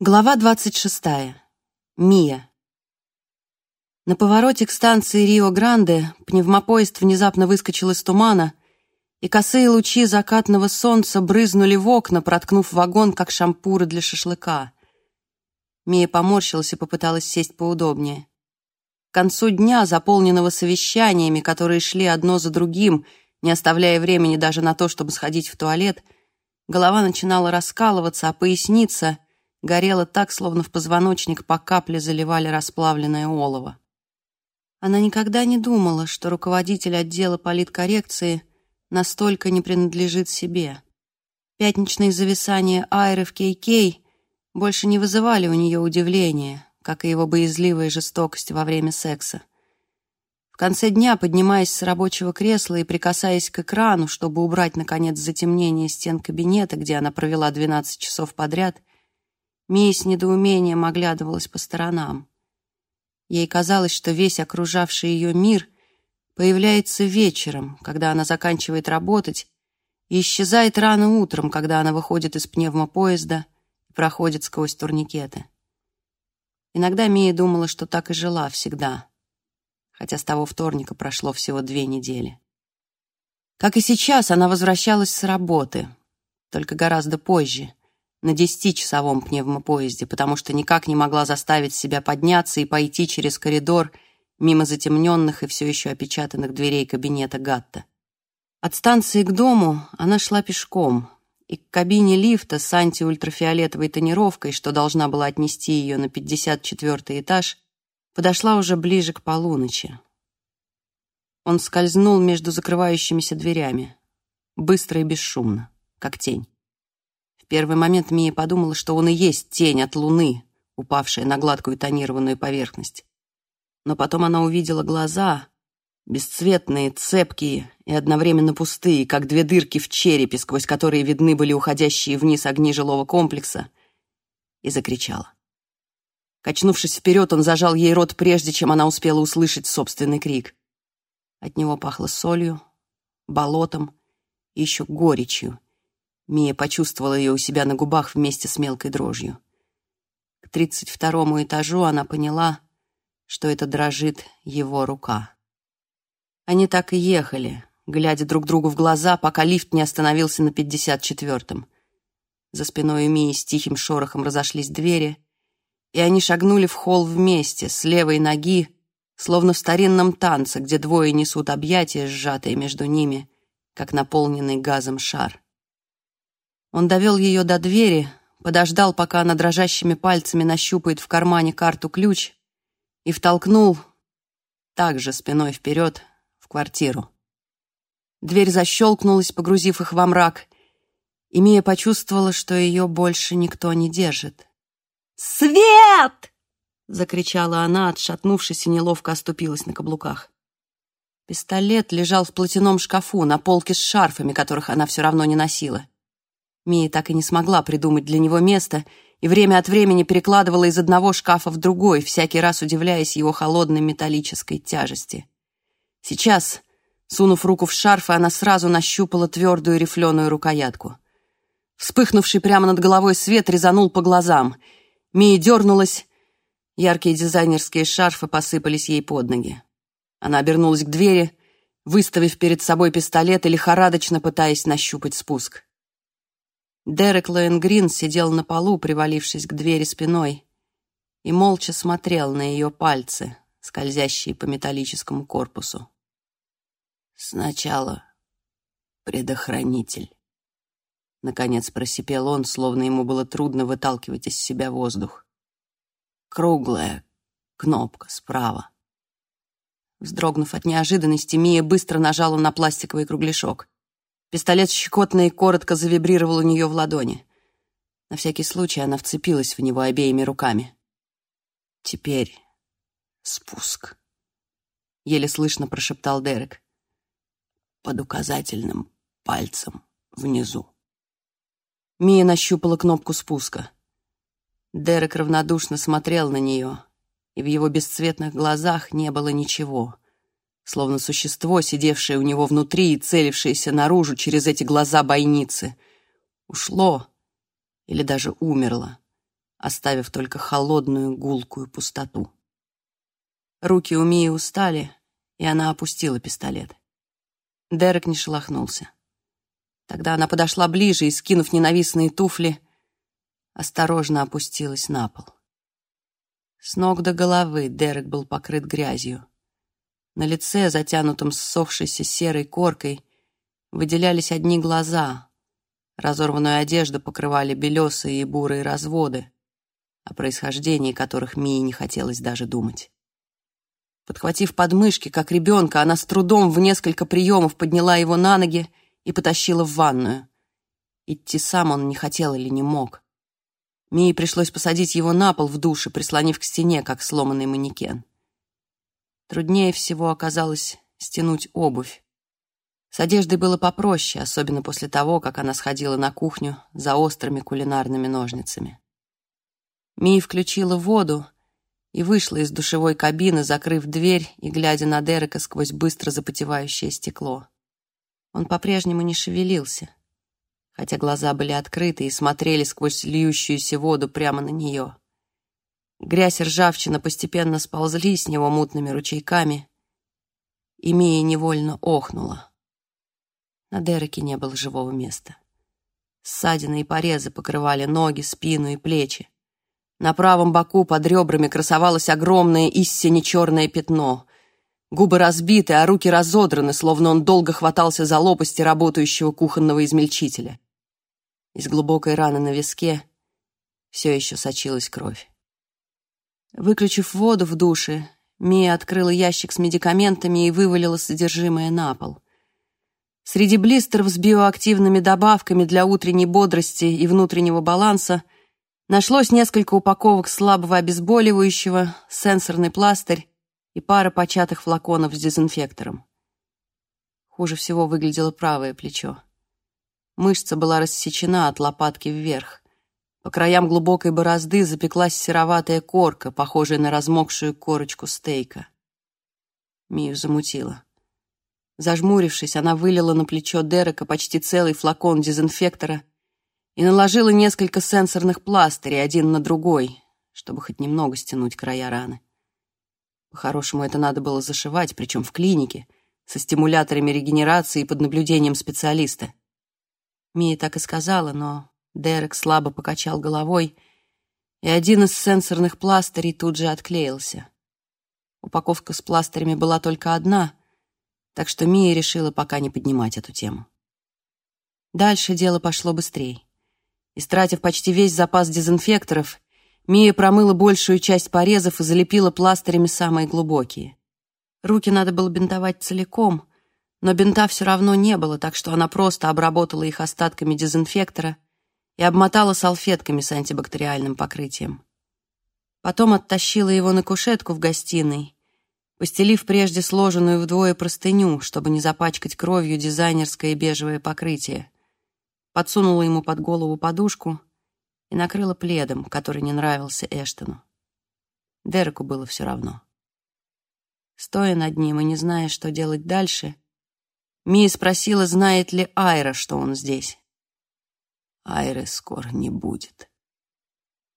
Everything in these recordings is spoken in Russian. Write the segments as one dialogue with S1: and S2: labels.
S1: Глава 26. Мия. На повороте к станции Рио-Гранде пневмопоезд внезапно выскочил из тумана, и косые лучи закатного солнца брызнули в окна, проткнув вагон, как шампуры для шашлыка. Мия поморщилась и попыталась сесть поудобнее. К концу дня, заполненного совещаниями, которые шли одно за другим, не оставляя времени даже на то, чтобы сходить в туалет, голова начинала раскалываться, а поясница — горела так, словно в позвоночник по капле заливали расплавленное олово. Она никогда не думала, что руководитель отдела политкоррекции настолько не принадлежит себе. Пятничные зависания Айры в Кей-Кей больше не вызывали у нее удивления, как и его боязливая жестокость во время секса. В конце дня, поднимаясь с рабочего кресла и прикасаясь к экрану, чтобы убрать, наконец, затемнение стен кабинета, где она провела 12 часов подряд, Мия с недоумением оглядывалась по сторонам. Ей казалось, что весь окружавший ее мир появляется вечером, когда она заканчивает работать, и исчезает рано утром, когда она выходит из пневмопоезда и проходит сквозь турникеты. Иногда Мия думала, что так и жила всегда, хотя с того вторника прошло всего две недели. Как и сейчас, она возвращалась с работы, только гораздо позже — на десятичасовом пневмопоезде, потому что никак не могла заставить себя подняться и пойти через коридор мимо затемненных и все еще опечатанных дверей кабинета Гатта. От станции к дому она шла пешком, и к кабине лифта с антиультрафиолетовой тонировкой, что должна была отнести ее на 54 этаж, подошла уже ближе к полуночи. Он скользнул между закрывающимися дверями, быстро и бесшумно, как тень первый момент Мия подумала, что он и есть тень от луны, упавшая на гладкую тонированную поверхность. Но потом она увидела глаза, бесцветные, цепкие и одновременно пустые, как две дырки в черепе, сквозь которые видны были уходящие вниз огни жилого комплекса, и закричала. Качнувшись вперед, он зажал ей рот, прежде чем она успела услышать собственный крик. От него пахло солью, болотом и еще горечью, Мия почувствовала ее у себя на губах вместе с мелкой дрожью. К тридцать второму этажу она поняла, что это дрожит его рука. Они так и ехали, глядя друг другу в глаза, пока лифт не остановился на пятьдесят четвертом. За спиной у Мии с тихим шорохом разошлись двери, и они шагнули в холл вместе, с левой ноги, словно в старинном танце, где двое несут объятия, сжатые между ними, как наполненный газом шар. Он довел ее до двери, подождал, пока она дрожащими пальцами нащупает в кармане карту-ключ и втолкнул, также спиной вперед, в квартиру. Дверь защелкнулась, погрузив их во мрак, и Мия почувствовала, что ее больше никто не держит. «Свет!» — закричала она, отшатнувшись и неловко оступилась на каблуках. Пистолет лежал в платяном шкафу на полке с шарфами, которых она все равно не носила. Мия так и не смогла придумать для него место и время от времени перекладывала из одного шкафа в другой, всякий раз удивляясь его холодной металлической тяжести. Сейчас, сунув руку в шарф, она сразу нащупала твердую рифленую рукоятку. Вспыхнувший прямо над головой свет резанул по глазам. Мия дернулась, яркие дизайнерские шарфы посыпались ей под ноги. Она обернулась к двери, выставив перед собой пистолет и лихорадочно пытаясь нащупать спуск. Дерек Лоенгрин сидел на полу, привалившись к двери спиной, и молча смотрел на ее пальцы, скользящие по металлическому корпусу. «Сначала предохранитель», — наконец просипел он, словно ему было трудно выталкивать из себя воздух. «Круглая кнопка справа». Вздрогнув от неожиданности, Мия быстро нажала на пластиковый кругляшок. Пистолет щекотно и коротко завибрировал у нее в ладони. На всякий случай она вцепилась в него обеими руками. «Теперь спуск», — еле слышно прошептал Дерек. «Под указательным пальцем внизу». Мия нащупала кнопку спуска. Дерек равнодушно смотрел на нее, и в его бесцветных глазах не было ничего — словно существо, сидевшее у него внутри и целившееся наружу через эти глаза бойницы. Ушло или даже умерло, оставив только холодную гулкую пустоту. Руки у Мии устали, и она опустила пистолет. Дерек не шелохнулся. Тогда она подошла ближе и, скинув ненавистные туфли, осторожно опустилась на пол. С ног до головы Дерек был покрыт грязью. На лице, затянутом ссохшейся серой коркой, выделялись одни глаза. Разорванную одежду покрывали белесые и бурые разводы, о происхождении которых Мии не хотелось даже думать. Подхватив подмышки, как ребенка, она с трудом в несколько приемов подняла его на ноги и потащила в ванную. Идти сам он не хотел или не мог. Мии пришлось посадить его на пол в душе, прислонив к стене, как сломанный манекен. Труднее всего оказалось стянуть обувь. С одеждой было попроще, особенно после того, как она сходила на кухню за острыми кулинарными ножницами. Мия включила воду и вышла из душевой кабины, закрыв дверь и глядя на Дерека сквозь быстро запотевающее стекло. Он по-прежнему не шевелился, хотя глаза были открыты и смотрели сквозь льющуюся воду прямо на нее. Грязь и ржавчина постепенно сползли с него мутными ручейками, и Мия невольно охнула. На Дереке не было живого места. Ссадины и порезы покрывали ноги, спину и плечи. На правом боку под ребрами красовалось огромное истине черное пятно. Губы разбиты, а руки разодраны, словно он долго хватался за лопасти работающего кухонного измельчителя. Из глубокой раны на виске все еще сочилась кровь. Выключив воду в душе, Мия открыла ящик с медикаментами и вывалила содержимое на пол. Среди блистеров с биоактивными добавками для утренней бодрости и внутреннего баланса нашлось несколько упаковок слабого обезболивающего, сенсорный пластырь и пара початых флаконов с дезинфектором. Хуже всего выглядело правое плечо. Мышца была рассечена от лопатки вверх. По краям глубокой борозды запеклась сероватая корка, похожая на размокшую корочку стейка. Мию замутила. Зажмурившись, она вылила на плечо Дерека почти целый флакон дезинфектора и наложила несколько сенсорных пластырей один на другой, чтобы хоть немного стянуть края раны. По-хорошему, это надо было зашивать, причем в клинике, со стимуляторами регенерации и под наблюдением специалиста. Мия так и сказала, но Дерек слабо покачал головой, и один из сенсорных пластырей тут же отклеился. Упаковка с пластырями была только одна, так что Мия решила пока не поднимать эту тему. Дальше дело пошло быстрее. Истратив почти весь запас дезинфекторов, Мия промыла большую часть порезов и залепила пластырями самые глубокие. Руки надо было бинтовать целиком, но бинта все равно не было, так что она просто обработала их остатками дезинфектора и обмотала салфетками с антибактериальным покрытием. Потом оттащила его на кушетку в гостиной, постелив прежде сложенную вдвое простыню, чтобы не запачкать кровью дизайнерское бежевое покрытие. Подсунула ему под голову подушку и накрыла пледом, который не нравился Эштону. Дереку было все равно. Стоя над ним и не зная, что делать дальше, Мия спросила, знает ли Айра, что он здесь. Айры скоро не будет.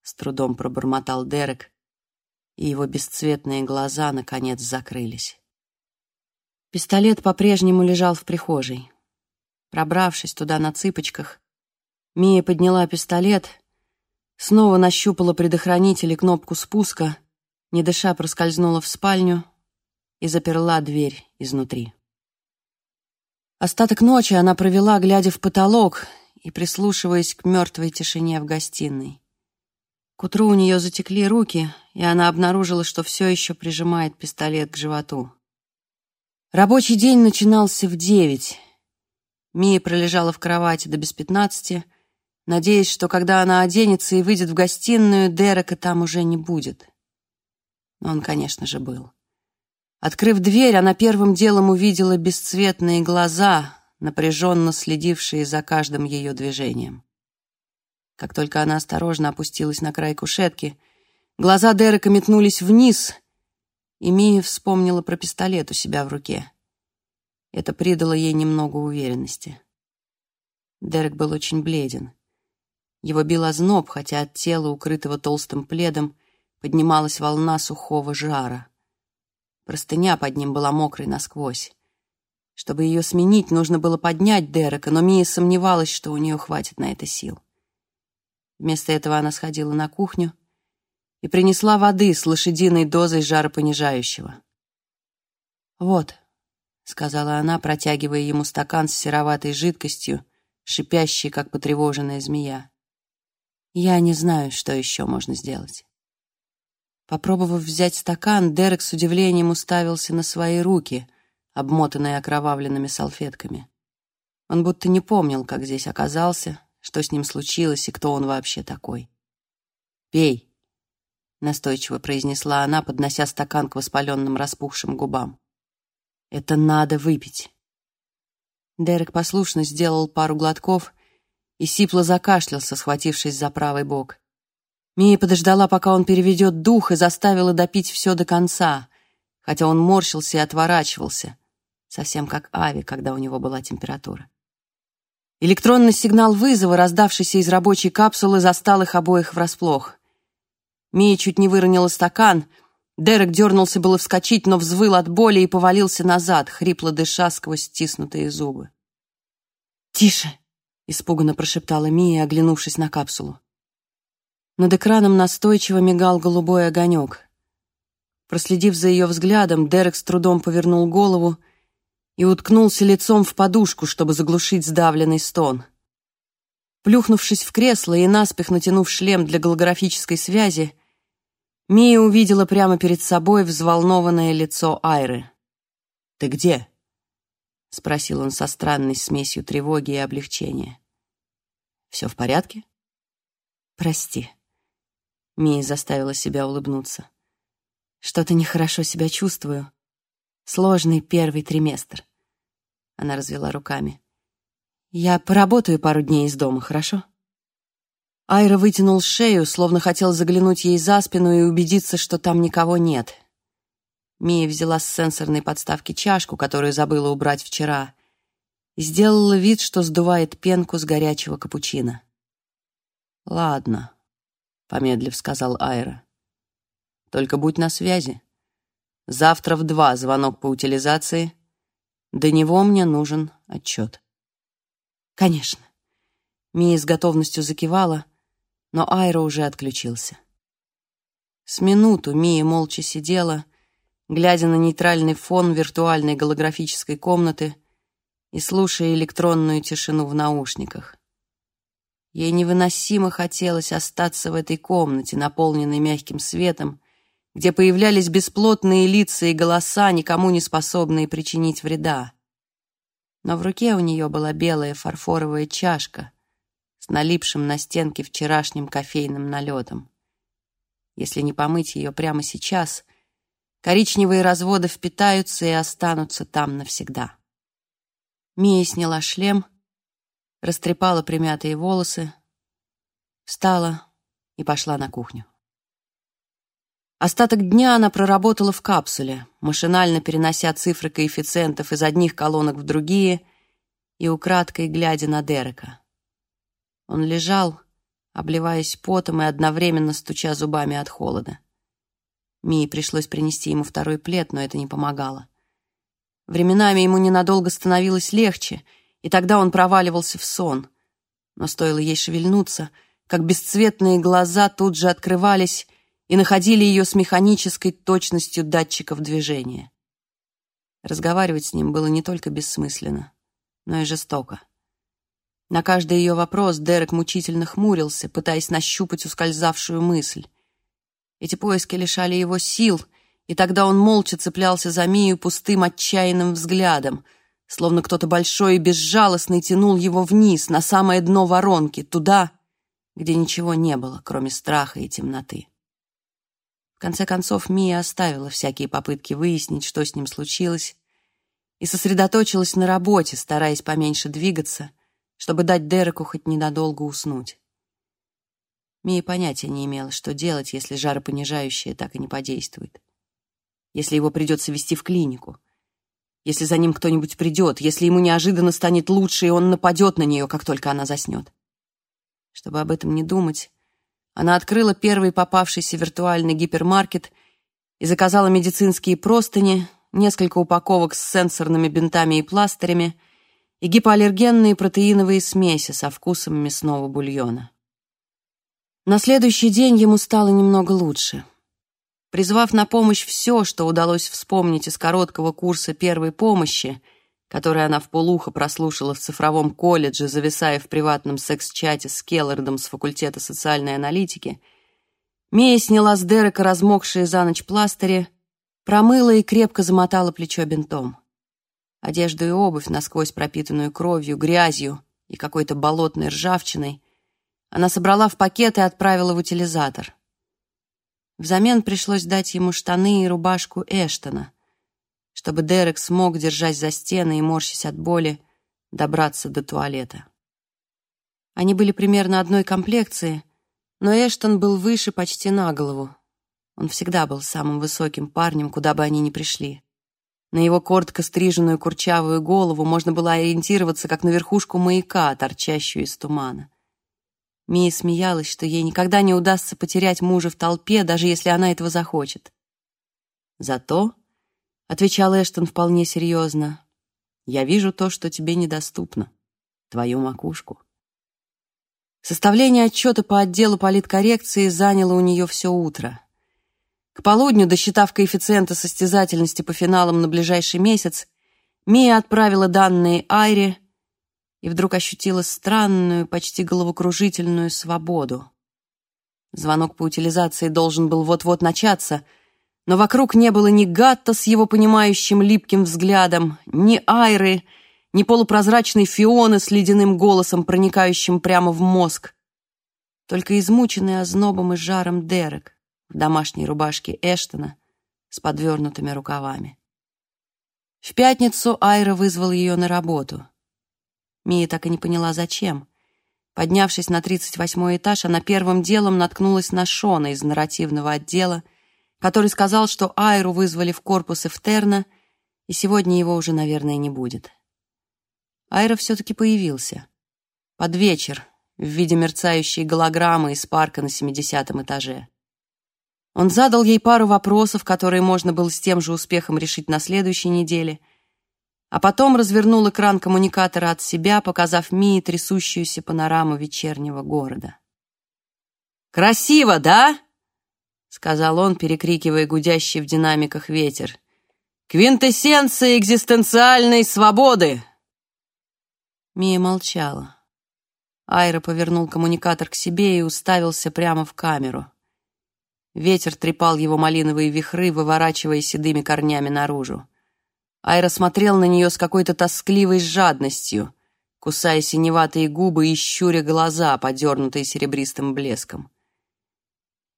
S1: С трудом пробормотал Дерек, и его бесцветные глаза, наконец, закрылись. Пистолет по-прежнему лежал в прихожей. Пробравшись туда на цыпочках, Мия подняла пистолет, снова нащупала предохранитель и кнопку спуска, не дыша проскользнула в спальню и заперла дверь изнутри. Остаток ночи она провела, глядя в потолок и прислушиваясь к мертвой тишине в гостиной. К утру у нее затекли руки, и она обнаружила, что все еще прижимает пистолет к животу. Рабочий день начинался в девять. Мия пролежала в кровати до без пятнадцати, надеясь, что когда она оденется и выйдет в гостиную, Дерека там уже не будет. Но он, конечно же, был. Открыв дверь, она первым делом увидела бесцветные глаза, напряженно следившие за каждым ее движением. Как только она осторожно опустилась на край кушетки, глаза Дерека метнулись вниз, и Мия вспомнила про пистолет у себя в руке. Это придало ей немного уверенности. Дерек был очень бледен. Его бил озноб, хотя от тела, укрытого толстым пледом, поднималась волна сухого жара. Простыня под ним была мокрой насквозь. Чтобы ее сменить, нужно было поднять Дерека, но Мия сомневалась, что у нее хватит на это сил. Вместо этого она сходила на кухню и принесла воды с лошадиной дозой жаропонижающего. «Вот», — сказала она, протягивая ему стакан с сероватой жидкостью, шипящей, как потревоженная змея. «Я не знаю, что еще можно сделать». Попробовав взять стакан, Дерек с удивлением уставился на свои руки, обмотанные окровавленными салфетками. Он будто не помнил, как здесь оказался, что с ним случилось и кто он вообще такой. «Пей», — настойчиво произнесла она, поднося стакан к воспаленным распухшим губам. «Это надо выпить». Дерек послушно сделал пару глотков и сипло закашлялся, схватившись за правый бок. Мия подождала, пока он переведет дух, и заставила допить все до конца, хотя он морщился и отворачивался, совсем как Ави, когда у него была температура. Электронный сигнал вызова, раздавшийся из рабочей капсулы, застал их обоих врасплох. Мия чуть не выронила стакан. Дерек дернулся было вскочить, но взвыл от боли и повалился назад, хрипло дыша сквозь стиснутые зубы. «Тише!» — испуганно прошептала Мия, оглянувшись на капсулу. Над экраном настойчиво мигал голубой огонек. Проследив за ее взглядом, Дерек с трудом повернул голову и уткнулся лицом в подушку, чтобы заглушить сдавленный стон. Плюхнувшись в кресло и наспех натянув шлем для голографической связи, Мия увидела прямо перед собой взволнованное лицо Айры. «Ты где?» — спросил он со странной смесью тревоги и облегчения. «Все в порядке?» «Прости», Мия заставила себя улыбнуться. «Что-то нехорошо себя чувствую. Сложный первый триместр». Она развела руками. «Я поработаю пару дней из дома, хорошо?» Айра вытянул шею, словно хотел заглянуть ей за спину и убедиться, что там никого нет. Мия взяла с сенсорной подставки чашку, которую забыла убрать вчера, и сделала вид, что сдувает пенку с горячего капучино. «Ладно», помедлив сказал Айра. Только будь на связи. Завтра в два звонок по утилизации. До него мне нужен отчет. Конечно. Мия с готовностью закивала, но Айра уже отключился. С минуту Мия молча сидела, глядя на нейтральный фон виртуальной голографической комнаты и слушая электронную тишину в наушниках. Ей невыносимо хотелось остаться в этой комнате, наполненной мягким светом, где появлялись бесплотные лица и голоса, никому не способные причинить вреда. Но в руке у нее была белая фарфоровая чашка с налипшим на стенке вчерашним кофейным налетом. Если не помыть ее прямо сейчас, коричневые разводы впитаются и останутся там навсегда. Мия сняла шлем — растрепала примятые волосы, встала и пошла на кухню. Остаток дня она проработала в капсуле, машинально перенося цифры коэффициентов из одних колонок в другие и украдкой глядя на Дерека. Он лежал, обливаясь потом и одновременно стуча зубами от холода. Мии пришлось принести ему второй плед, но это не помогало. Временами ему ненадолго становилось легче — и тогда он проваливался в сон. Но стоило ей шевельнуться, как бесцветные глаза тут же открывались и находили ее с механической точностью датчиков движения. Разговаривать с ним было не только бессмысленно, но и жестоко. На каждый ее вопрос Дерек мучительно хмурился, пытаясь нащупать ускользавшую мысль. Эти поиски лишали его сил, и тогда он молча цеплялся за Мию пустым отчаянным взглядом — словно кто-то большой и безжалостный тянул его вниз, на самое дно воронки, туда, где ничего не было, кроме страха и темноты. Конце концов, Мия оставила всякие попытки выяснить, что с ним случилось, и сосредоточилась на работе, стараясь поменьше двигаться, чтобы дать Дереку хоть ненадолго уснуть. Мия понятия не имела, что делать, если жаропонижающее так и не подействует. Если его придется вести в клинику — если за ним кто-нибудь придет, если ему неожиданно станет лучше, и он нападет на нее, как только она заснет. Чтобы об этом не думать, она открыла первый попавшийся виртуальный гипермаркет и заказала медицинские простыни, несколько упаковок с сенсорными бинтами и пластырями и гипоаллергенные протеиновые смеси со вкусом мясного бульона. На следующий день ему стало немного лучше. Призвав на помощь все, что удалось вспомнить из короткого курса первой помощи, который она в полухо прослушала в цифровом колледже, зависая в приватном секс-чате с Келлардом с факультета социальной аналитики, Мия сняла с Дерека размокшие за ночь пластыри, промыла и крепко замотала плечо бинтом. Одежду и обувь, насквозь пропитанную кровью, грязью и какой-то болотной ржавчиной, она собрала в пакет и отправила в утилизатор. Взамен пришлось дать ему штаны и рубашку Эштона, чтобы Дерек смог, держась за стены и морщись от боли, добраться до туалета. Они были примерно одной комплекции, но Эштон был выше почти на голову. Он всегда был самым высоким парнем, куда бы они ни пришли. На его коротко стриженную курчавую голову можно было ориентироваться, как на верхушку маяка, торчащую из тумана. Мия смеялась, что ей никогда не удастся потерять мужа в толпе, даже если она этого захочет. Зато, — отвечал Эштон вполне серьезно, — я вижу то, что тебе недоступно, твою макушку. Составление отчета по отделу политкоррекции заняло у нее все утро. К полудню, досчитав коэффициента состязательности по финалам на ближайший месяц, Мия отправила данные Айре, и вдруг ощутила странную, почти головокружительную свободу. Звонок по утилизации должен был вот-вот начаться, но вокруг не было ни Гатта с его понимающим липким взглядом, ни Айры, ни полупрозрачной Фионы с ледяным голосом, проникающим прямо в мозг. Только измученный ознобом и жаром Дерек в домашней рубашке Эштона с подвернутыми рукавами. В пятницу Айра вызвал ее на работу — Мия так и не поняла, зачем. Поднявшись на 38 этаж, она первым делом наткнулась на Шона из нарративного отдела, который сказал, что Айру вызвали в корпус Эфтерна, и сегодня его уже, наверное, не будет. Айра все-таки появился. Под вечер, в виде мерцающей голограммы из парка на 70 этаже. Он задал ей пару вопросов, которые можно было с тем же успехом решить на следующей неделе — а потом развернул экран коммуникатора от себя, показав Мии трясущуюся панораму вечернего города. «Красиво, да?» — сказал он, перекрикивая гудящий в динамиках ветер. «Квинтэссенция экзистенциальной свободы!» Мия молчала. Айра повернул коммуникатор к себе и уставился прямо в камеру. Ветер трепал его малиновые вихры, выворачивая седыми корнями наружу. Айра смотрел на нее с какой-то тоскливой жадностью, кусая синеватые губы и щуря глаза, подернутые серебристым блеском.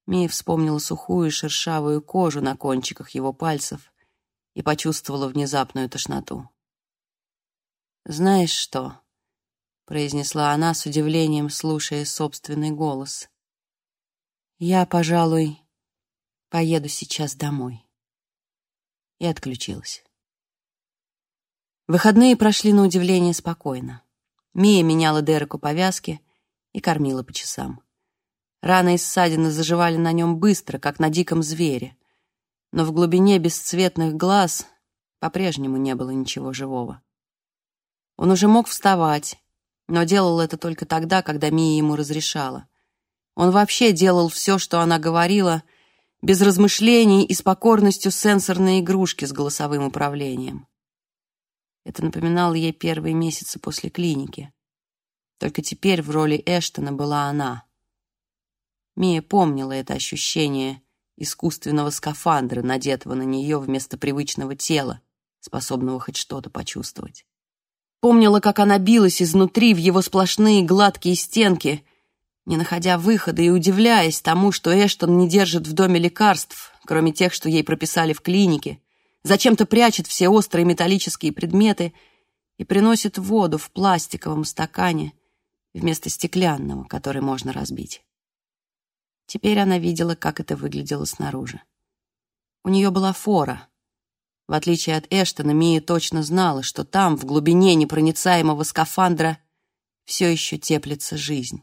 S1: Мия вспомнила сухую шершавую кожу на кончиках его пальцев и почувствовала внезапную тошноту. «Знаешь что?» — произнесла она с удивлением, слушая собственный голос. «Я, пожалуй, поеду сейчас домой». И отключилась. Выходные прошли на удивление спокойно. Мия меняла Дереку повязки и кормила по часам. Раны и ссадины заживали на нем быстро, как на диком звере. Но в глубине бесцветных глаз по-прежнему не было ничего живого. Он уже мог вставать, но делал это только тогда, когда Мия ему разрешала. Он вообще делал все, что она говорила, без размышлений и с покорностью сенсорной игрушки с голосовым управлением. Это напоминало ей первые месяцы после клиники. Только теперь в роли Эштона была она. Мия помнила это ощущение искусственного скафандра, надетого на нее вместо привычного тела, способного хоть что-то почувствовать. Помнила, как она билась изнутри в его сплошные гладкие стенки, не находя выхода и удивляясь тому, что Эштон не держит в доме лекарств, кроме тех, что ей прописали в клинике, зачем-то прячет все острые металлические предметы и приносит воду в пластиковом стакане вместо стеклянного, который можно разбить. Теперь она видела, как это выглядело снаружи. У нее была фора. В отличие от Эштона, Мия точно знала, что там, в глубине непроницаемого скафандра, все еще теплится жизнь.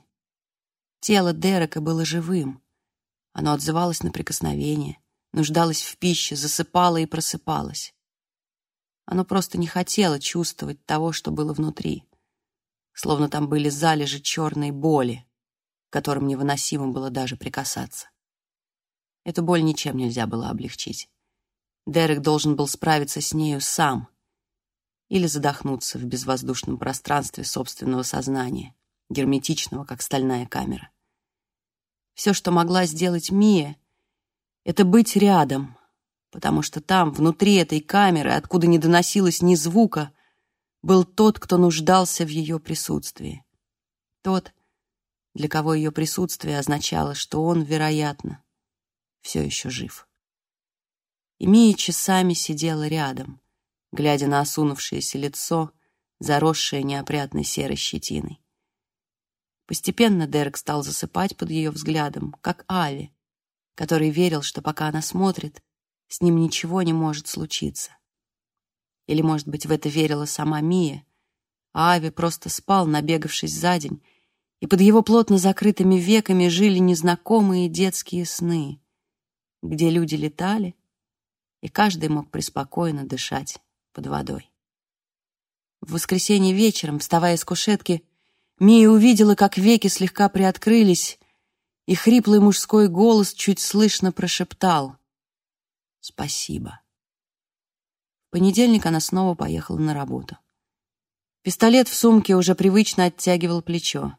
S1: Тело Дерека было живым. Оно отзывалось на прикосновение, нуждалось в пище, засыпало и просыпалось. Оно просто не хотело чувствовать того, что было внутри. Словно там были залежи черной боли, которым невыносимо было даже прикасаться. Эту боль ничем нельзя было облегчить. Дерек должен был справиться с нею сам или задохнуться в безвоздушном пространстве собственного сознания, герметичного, как стальная камера. Все, что могла сделать Мия, это быть рядом, потому что там, внутри этой камеры, откуда не доносилось ни звука, был тот, кто нуждался в ее присутствии. Тот, для кого ее присутствие означало, что он, вероятно, все еще жив. И Мия часами сидела рядом, глядя на осунувшееся лицо, заросшее неопрятной серой щетиной. Постепенно Дерек стал засыпать под ее взглядом, как Ави, который верил, что пока она смотрит, с ним ничего не может случиться. Или, может быть, в это верила сама Мия, а Ави просто спал, набегавшись за день, и под его плотно закрытыми веками жили незнакомые детские сны, где люди летали, и каждый мог преспокойно дышать под водой. В воскресенье вечером, вставая с кушетки, Мия увидела, как веки слегка приоткрылись, и хриплый мужской голос чуть слышно прошептал «Спасибо». В понедельник она снова поехала на работу. Пистолет в сумке уже привычно оттягивал плечо.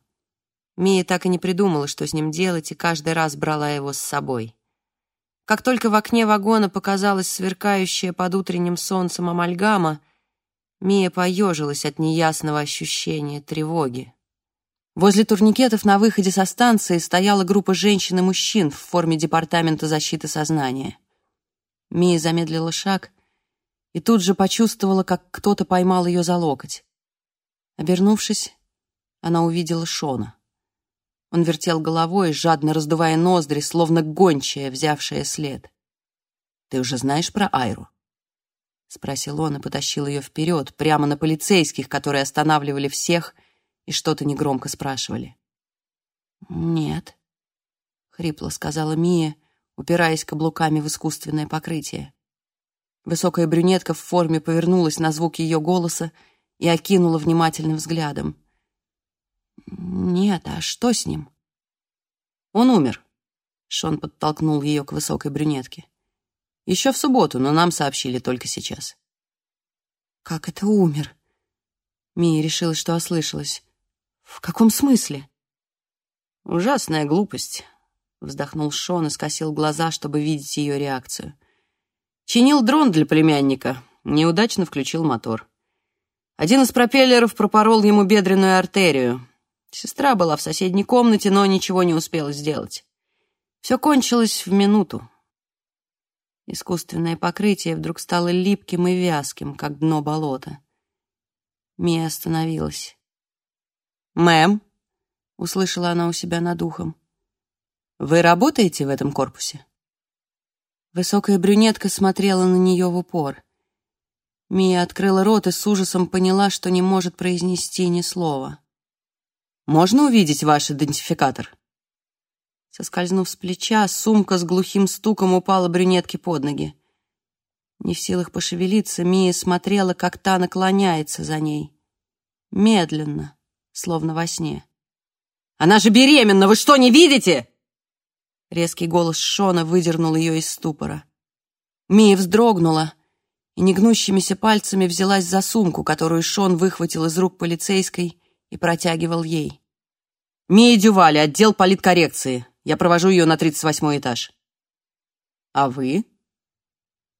S1: Мия так и не придумала, что с ним делать, и каждый раз брала его с собой. Как только в окне вагона показалась сверкающая под утренним солнцем амальгама, Мия поежилась от неясного ощущения тревоги. Возле турникетов на выходе со станции стояла группа женщин и мужчин в форме Департамента защиты сознания. Мия замедлила шаг и тут же почувствовала, как кто-то поймал ее за локоть. Обернувшись, она увидела Шона. Он вертел головой, жадно раздувая ноздри, словно гончая, взявшая след. «Ты уже знаешь про Айру?» — спросил он и потащил ее вперед, прямо на полицейских, которые останавливали всех и что-то негромко спрашивали. «Нет», — хрипло сказала Мия, упираясь каблуками в искусственное покрытие. Высокая брюнетка в форме повернулась на звук ее голоса и окинула внимательным взглядом. «Нет, а что с ним?» «Он умер», — Шон подтолкнул ее к высокой брюнетке. «Еще в субботу, но нам сообщили только сейчас». «Как это умер?» Мия решила, что ослышалась. «В каком смысле?» «Ужасная глупость», — вздохнул Шон и скосил глаза, чтобы видеть ее реакцию. «Чинил дрон для племянника, неудачно включил мотор. Один из пропеллеров пропорол ему бедренную артерию. Сестра была в соседней комнате, но ничего не успела сделать. Все кончилось в минуту. Искусственное покрытие вдруг стало липким и вязким, как дно болота. Мия остановилась. «Мэм», — услышала она у себя над ухом, — «вы работаете в этом корпусе?» Высокая брюнетка смотрела на нее в упор. Мия открыла рот и с ужасом поняла, что не может произнести ни слова. Можно увидеть ваш идентификатор?» Соскользнув с плеча, сумка с глухим стуком упала брюнетке под ноги. Не в силах пошевелиться, Мия смотрела, как та наклоняется за ней. Медленно, словно во сне. «Она же беременна! Вы что, не видите?» Резкий голос Шона выдернул ее из ступора. Мия вздрогнула и негнущимися пальцами взялась за сумку, которую Шон выхватил из рук полицейской и протягивал ей. «Мия Дювали, отдел политкоррекции. Я провожу ее на 38 этаж». «А вы?»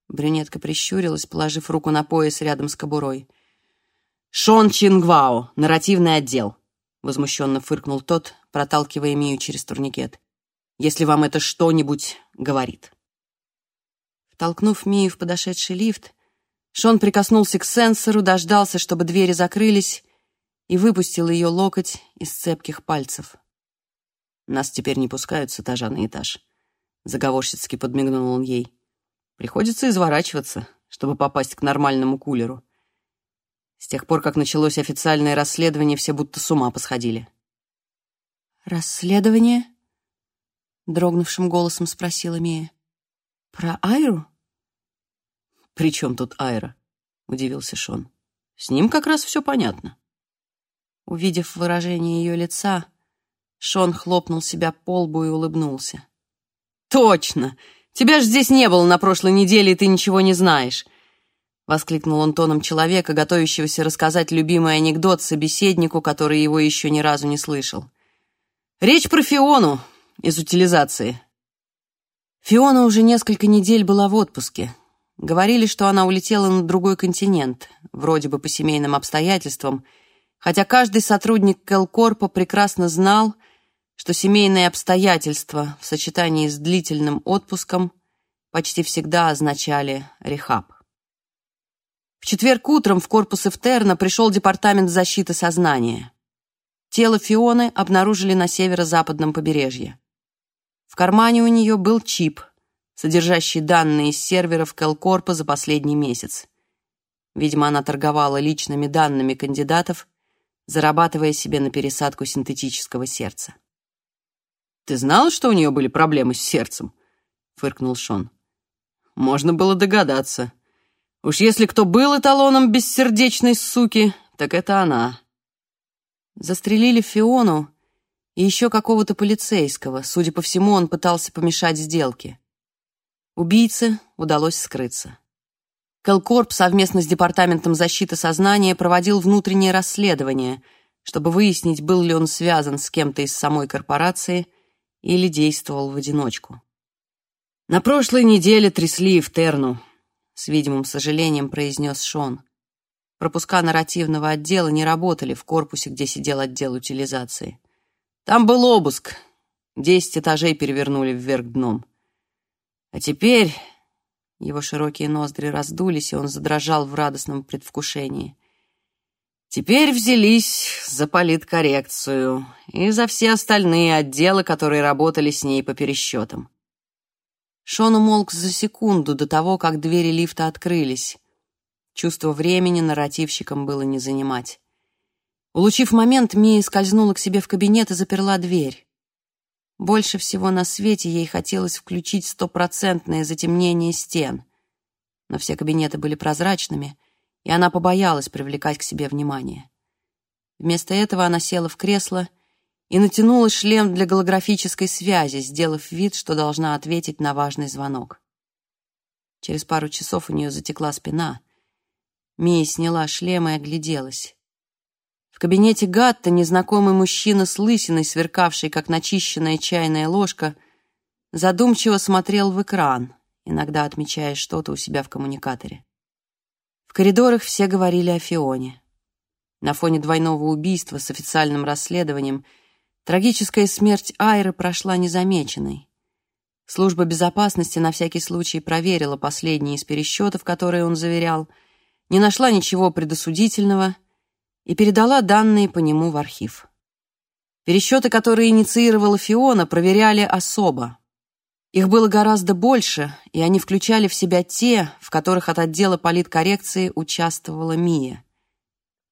S1: Брюнетка прищурилась, положив руку на пояс рядом с кобурой. «Шон Чингвао, нарративный отдел», — возмущенно фыркнул тот, проталкивая Мию через турникет. «Если вам это что-нибудь говорит». Втолкнув Мию в подошедший лифт, Шон прикоснулся к сенсору, дождался, чтобы двери закрылись, и выпустил ее локоть из цепких пальцев. «Нас теперь не пускают с этажа на этаж», — заговорщицки подмигнул он ей. «Приходится изворачиваться, чтобы попасть к нормальному кулеру. С тех пор, как началось официальное расследование, все будто с ума посходили». «Расследование?» — дрогнувшим голосом спросила Мия. «Про Айру?»
S2: «При чем тут Айра?» — удивился Шон. «С ним как раз все понятно».
S1: Увидев выражение ее лица, Шон хлопнул себя по лбу и улыбнулся.
S2: «Точно! Тебя ж здесь не было на прошлой неделе, и ты ничего не знаешь!» Воскликнул он тоном человека, готовящегося рассказать любимый анекдот собеседнику, который его еще ни разу не слышал. Речь про Фиону из утилизации.
S1: Фиона уже несколько недель была в отпуске. Говорили, что она улетела на другой континент, вроде бы по семейным обстоятельствам, хотя каждый сотрудник Келкорпа прекрасно знал, что семейные обстоятельства в сочетании с длительным отпуском почти всегда означали рехаб. В четверг утром в корпус Эфтерна пришел департамент защиты сознания. Тело Фионы обнаружили на северо-западном побережье. В кармане у нее был чип, содержащий данные из серверов Келкорпа за последний месяц. Видимо, она торговала личными данными кандидатов, зарабатывая себе на пересадку синтетического сердца.
S2: «Ты знала, что у нее были проблемы с сердцем?» — фыркнул Шон. «Можно было догадаться. Уж если кто был эталоном бессердечной суки, так это она».
S1: Застрелили Фиону и еще какого-то полицейского. Судя по всему, он пытался помешать сделке. Убийце удалось скрыться. Келкорп совместно с Департаментом защиты сознания проводил внутреннее расследование, чтобы выяснить, был ли он связан с кем-то из самой корпорации или действовал в одиночку.
S2: «На прошлой неделе трясли в Терну», — с видимым сожалением произнес Шон.
S1: Пропуска нарративного отдела не работали в корпусе, где сидел отдел утилизации.
S2: Там был обыск. Десять этажей перевернули вверх дном. А теперь...
S1: Его широкие ноздри раздулись, и он задрожал в радостном предвкушении.
S2: Теперь взялись за политкоррекцию и за все остальные отделы, которые работали с ней по пересчетам.
S1: Шон умолк за секунду до того, как двери лифта открылись. Чувство времени нарративщикам было не занимать. Улучив момент, Мия скользнула к себе в кабинет и заперла дверь. Больше всего на свете ей хотелось включить стопроцентное затемнение стен. Но все кабинеты были прозрачными, и она побоялась привлекать к себе внимание. Вместо этого она села в кресло и натянула шлем для голографической связи, сделав вид, что должна ответить на важный звонок. Через пару часов у нее затекла спина — Мия сняла шлем и огляделась. Кабинете Гатта незнакомый мужчина с лысиной, сверкавший, как начищенная чайная ложка, задумчиво смотрел в экран, иногда отмечая что-то у себя в коммуникаторе. В коридорах все говорили о Фионе. На фоне двойного убийства с официальным расследованием трагическая смерть Айры прошла незамеченной. Служба безопасности на всякий случай проверила последние из пересчетов, которые он заверял — не нашла ничего предосудительного и передала данные по нему в архив. Пересчеты, которые инициировала Фиона, проверяли особо. Их было гораздо больше, и они включали в себя те, в которых от отдела политкоррекции участвовала Мия.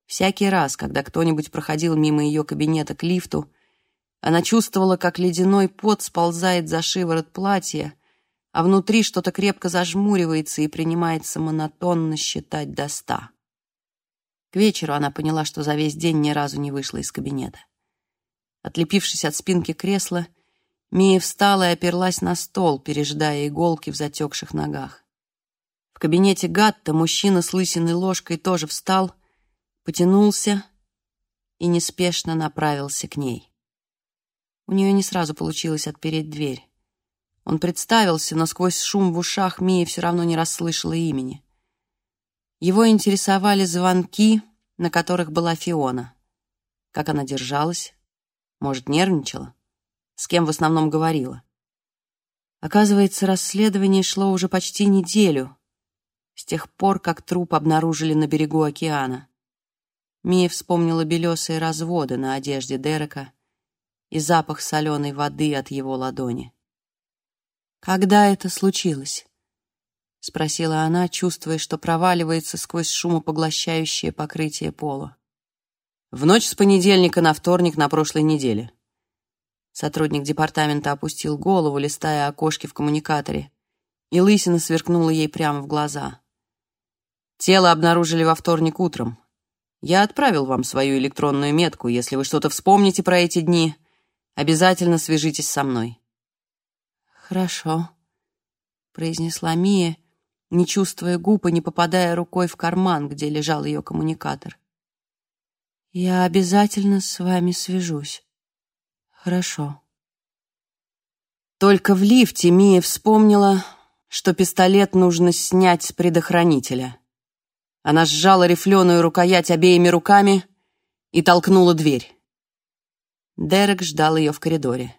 S1: Всякий раз, когда кто-нибудь проходил мимо ее кабинета к лифту, она чувствовала, как ледяной пот сползает за шиворот платья, а внутри что-то крепко зажмуривается и принимается монотонно считать до ста. К вечеру она поняла, что за весь день ни разу не вышла из кабинета. Отлепившись от спинки кресла, Мия встала и оперлась на стол, пережидая иголки в затекших ногах. В кабинете Гатта мужчина с лысиной ложкой тоже встал, потянулся и неспешно направился к ней. У нее не сразу получилось отпереть дверь. Он представился, но сквозь шум в ушах Мия все равно не расслышала имени. Его интересовали звонки, на которых была Фиона. Как она держалась? Может, нервничала? С кем в основном говорила? Оказывается, расследование шло уже почти неделю, с тех пор, как труп обнаружили на берегу океана. Мия вспомнила белесые разводы на одежде Дерека и запах соленой воды от его ладони. «Когда это случилось?» — спросила она, чувствуя, что проваливается сквозь шумопоглощающее покрытие пола.
S2: «В ночь с понедельника на вторник на прошлой неделе.
S1: Сотрудник департамента опустил голову, листая окошки в коммуникаторе, и лысина сверкнула ей прямо в глаза. Тело обнаружили во вторник утром. Я отправил вам свою электронную метку. Если вы что-то вспомните про эти дни, обязательно свяжитесь со мной. «Хорошо», — произнесла Мия, не чувствуя губ и не попадая рукой в карман, где лежал ее коммуникатор. «Я обязательно с вами свяжусь. Хорошо». Только в лифте Мия вспомнила, что пистолет нужно снять с предохранителя. Она сжала рифленую рукоять обеими руками и толкнула дверь. Дерек ждал ее в коридоре.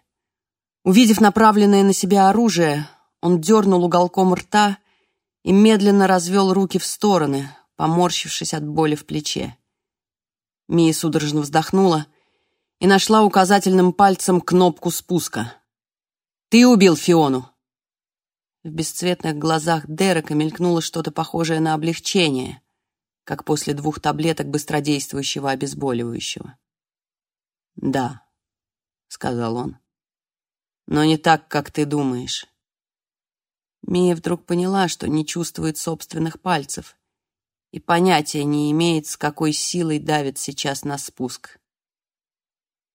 S1: Увидев направленное на себя оружие, он дернул уголком рта и медленно развел руки в стороны, поморщившись от боли в плече. Мия судорожно вздохнула и нашла указательным пальцем кнопку спуска. «Ты убил Фиону!» В бесцветных глазах Дерека мелькнуло что-то похожее на облегчение, как после двух таблеток быстродействующего обезболивающего. «Да», — сказал он, — «но не так, как ты думаешь». Мия вдруг поняла, что не чувствует собственных пальцев и понятия не имеет, с какой силой давит сейчас на спуск.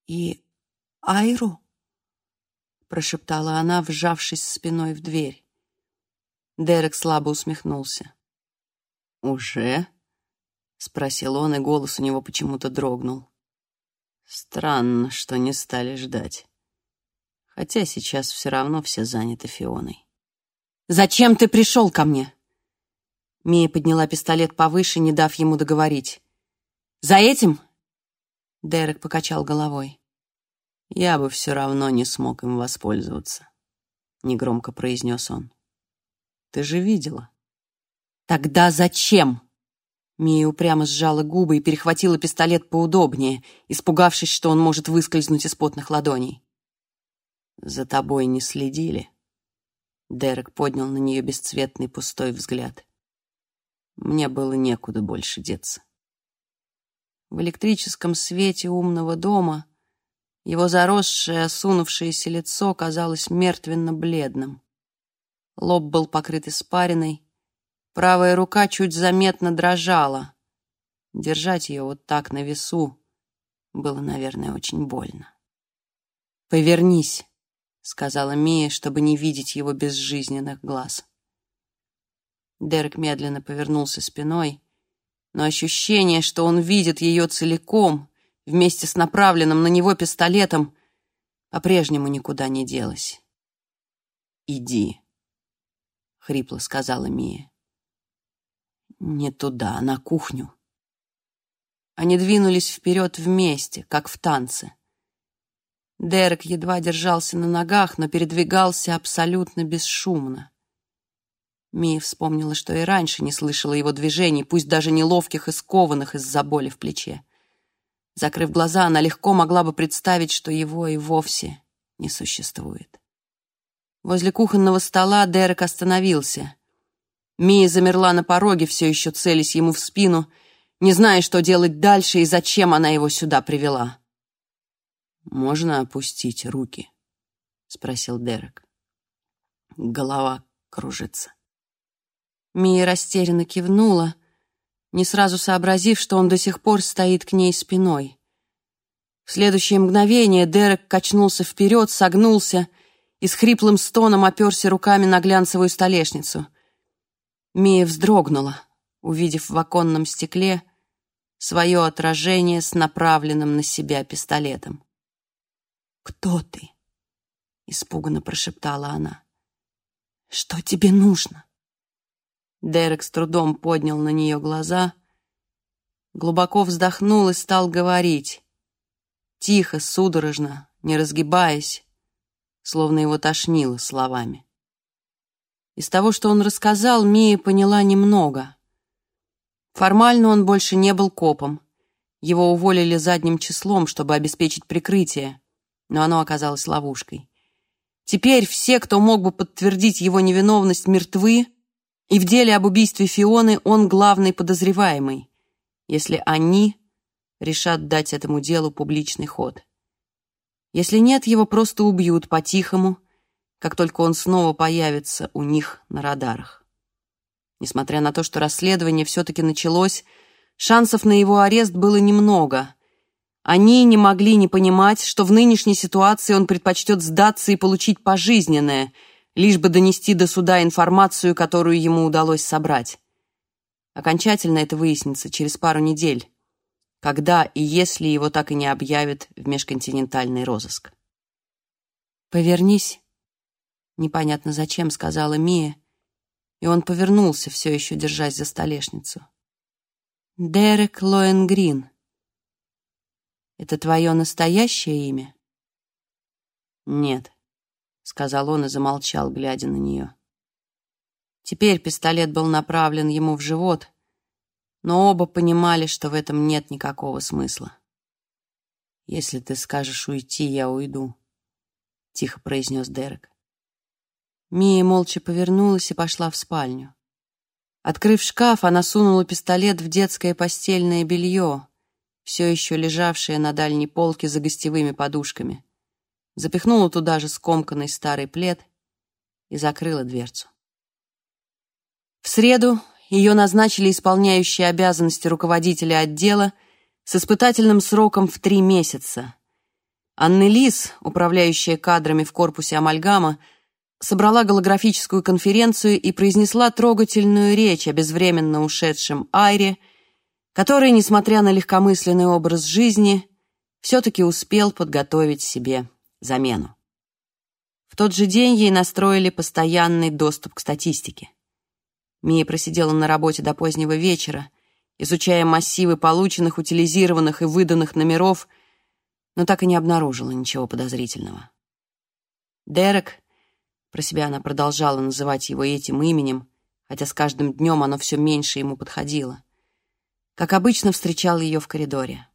S1: «И Айру?» — прошептала она, вжавшись спиной в дверь. Дерек слабо усмехнулся. «Уже?» — спросил он, и голос у него почему-то дрогнул. «Странно, что не стали ждать. Хотя сейчас все равно все заняты Фионой». «Зачем ты пришел ко мне?» Мия подняла пистолет повыше, не дав ему договорить. «За этим?» Дерек покачал головой. «Я бы все равно не смог им воспользоваться», — негромко произнес он. «Ты же видела». «Тогда зачем?» Мия упрямо сжала губы и перехватила пистолет поудобнее, испугавшись, что он может выскользнуть из потных ладоней. «За тобой не следили?» Дерек поднял на нее бесцветный пустой взгляд. Мне было некуда больше деться. В электрическом свете умного дома его заросшее, осунувшееся лицо казалось мертвенно-бледным. Лоб был покрыт испариной, Правая рука чуть заметно дрожала. Держать ее вот так на весу было, наверное, очень больно. «Повернись», — сказала Мия, чтобы не видеть его безжизненных глаз. Дерек медленно повернулся спиной, но ощущение, что он видит ее целиком, вместе с направленным на него пистолетом, по-прежнему никуда не делось. «Иди», — хрипло сказала Мия. Не туда, на кухню. Они двинулись вперед вместе, как в танце. Дерек едва держался на ногах, но передвигался абсолютно бесшумно. Мия вспомнила, что и раньше не слышала его движений, пусть даже неловких и скованных из-за боли в плече. Закрыв глаза, она легко могла бы представить, что его и вовсе не существует. Возле кухонного стола Дерек остановился. Мия замерла на пороге, все еще целясь ему в спину, не зная, что делать дальше и зачем она его сюда привела. «Можно опустить руки?» — спросил Дерек. Голова кружится. Мия растерянно кивнула, не сразу сообразив, что он до сих пор стоит к ней спиной. В следующее мгновение Дерек качнулся вперед, согнулся и с хриплым стоном оперся руками на глянцевую столешницу — Мия вздрогнула, увидев в оконном стекле свое отражение с направленным на себя пистолетом. «Кто ты?» — испуганно прошептала она. «Что тебе нужно?» Дерек с трудом поднял на нее глаза, глубоко вздохнул и стал говорить, тихо, судорожно, не разгибаясь, словно его тошнило словами. Из того, что он рассказал, Мия поняла немного. Формально он больше не был копом. Его уволили задним числом, чтобы обеспечить прикрытие, но оно оказалось ловушкой. Теперь все, кто мог бы подтвердить его невиновность, мертвы, и в деле об убийстве Фионы он главный подозреваемый, если они решат дать этому делу публичный ход. Если нет, его просто убьют по-тихому, как только он снова появится у них на радарах. Несмотря на то, что расследование все-таки началось, шансов на его арест было немного. Они не могли не понимать, что в нынешней ситуации он предпочтет сдаться и получить пожизненное, лишь бы донести до суда информацию, которую ему удалось собрать. Окончательно это выяснится через пару недель, когда и если его так и не объявят в межконтинентальный розыск. «Повернись», — непонятно зачем, сказала Мия, и он повернулся, все еще держась за столешницу. «Дерек Лоенгрин. Это твое настоящее имя?»
S2: «Нет», — сказал он и замолчал, глядя на нее.
S1: Теперь пистолет был направлен ему в живот, но оба понимали, что в этом нет никакого смысла.
S2: «Если ты скажешь уйти, я уйду», — тихо произнес Дерек.
S1: Мия молча повернулась и пошла в спальню. Открыв шкаф, она сунула пистолет в детское постельное белье, все еще лежавшее на дальней полке за гостевыми подушками, запихнула туда же скомканный старый плед и закрыла дверцу. В среду ее назначили исполняющей обязанности руководителя отдела с испытательным сроком в три месяца. Анны Лис, управляющая кадрами в корпусе «Амальгама», собрала голографическую конференцию и произнесла трогательную речь о безвременно ушедшем Айре, который, несмотря на легкомысленный образ жизни, все-таки успел подготовить себе замену. В тот же день ей настроили постоянный доступ к статистике. Мия просидела на работе до позднего вечера, изучая массивы полученных, утилизированных и выданных номеров, но так и не обнаружила ничего подозрительного. Дерек, про себя она продолжала называть его этим именем, хотя с каждым днем оно все меньше ему подходило, как обычно встречал ее в коридоре.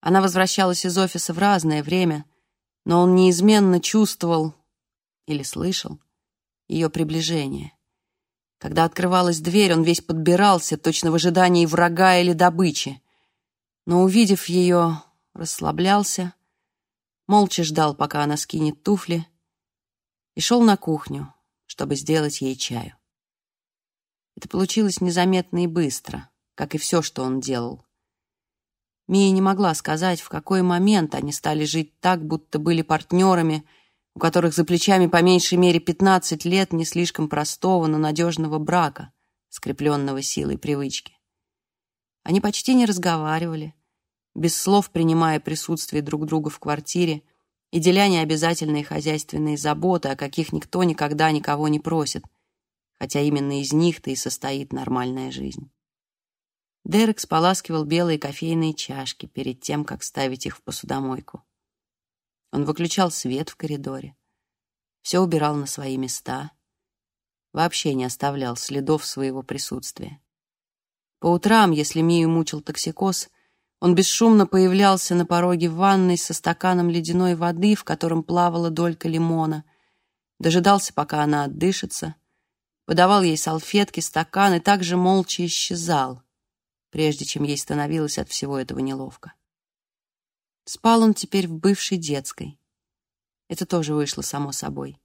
S1: Она возвращалась из офиса в разное время, но он неизменно чувствовал или слышал ее приближение. Когда открывалась дверь, он весь подбирался, точно в ожидании врага или добычи. Но, увидев ее, расслаблялся, молча ждал, пока она скинет туфли, и шел на кухню, чтобы сделать ей чаю. Это получилось незаметно и быстро, как и все, что он делал. Мия не могла сказать, в какой момент они стали жить так, будто были партнерами — у которых за плечами по меньшей мере 15 лет не слишком простого, но надежного брака, скрепленного силой привычки. Они почти не разговаривали, без слов принимая присутствие друг друга в квартире и деля необязательные хозяйственные заботы, о каких никто никогда никого не просит, хотя именно из них-то и состоит нормальная жизнь. Дерек споласкивал белые кофейные чашки перед тем, как ставить их в посудомойку. Он выключал свет в коридоре, все убирал на свои места, вообще не оставлял следов своего присутствия. По утрам, если Мию мучил токсикоз, он бесшумно появлялся на пороге ванной со стаканом ледяной воды, в котором плавала долька лимона, дожидался, пока она отдышится, подавал ей салфетки, стакан и также молча исчезал, прежде чем ей становилось от всего этого неловко. Спал он теперь в бывшей детской. Это тоже вышло само собой.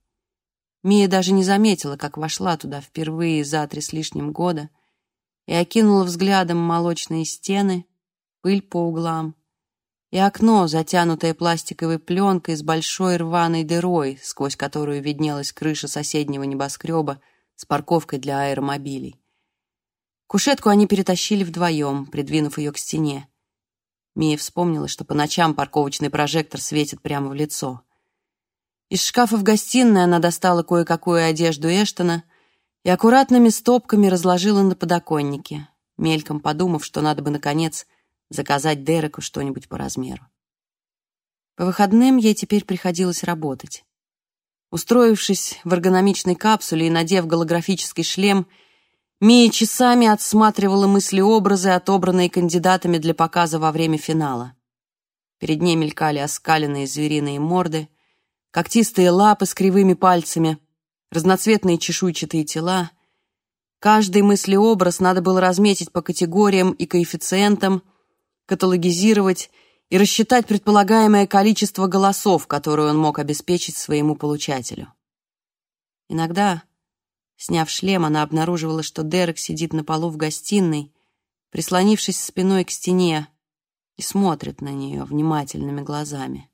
S1: Мия даже не заметила, как вошла туда впервые за три с лишним года и окинула взглядом молочные стены, пыль по углам и окно, затянутое пластиковой пленкой с большой рваной дырой, сквозь которую виднелась крыша соседнего небоскреба с парковкой для аэромобилей. Кушетку они перетащили вдвоем, придвинув ее к стене. Мия вспомнила, что по ночам парковочный прожектор светит прямо в лицо. Из шкафа в гостиной она достала кое-какую одежду Эштона и аккуратными стопками разложила на подоконнике, мельком подумав, что надо бы, наконец, заказать Дереку что-нибудь по размеру. По выходным ей теперь приходилось работать. Устроившись в эргономичной капсуле и надев голографический шлем, Мия часами отсматривала мысли-образы, отобранные кандидатами для показа во время финала. Перед ней мелькали оскаленные звериные морды, когтистые лапы с кривыми пальцами, разноцветные чешуйчатые тела. Каждый мыслеобраз надо было разметить по категориям и коэффициентам, каталогизировать
S2: и рассчитать предполагаемое количество голосов, которые он мог обеспечить своему получателю. Иногда, сняв шлем, она обнаруживала, что Дерек сидит на полу в гостиной, прислонившись спиной к стене, и смотрит на нее внимательными глазами.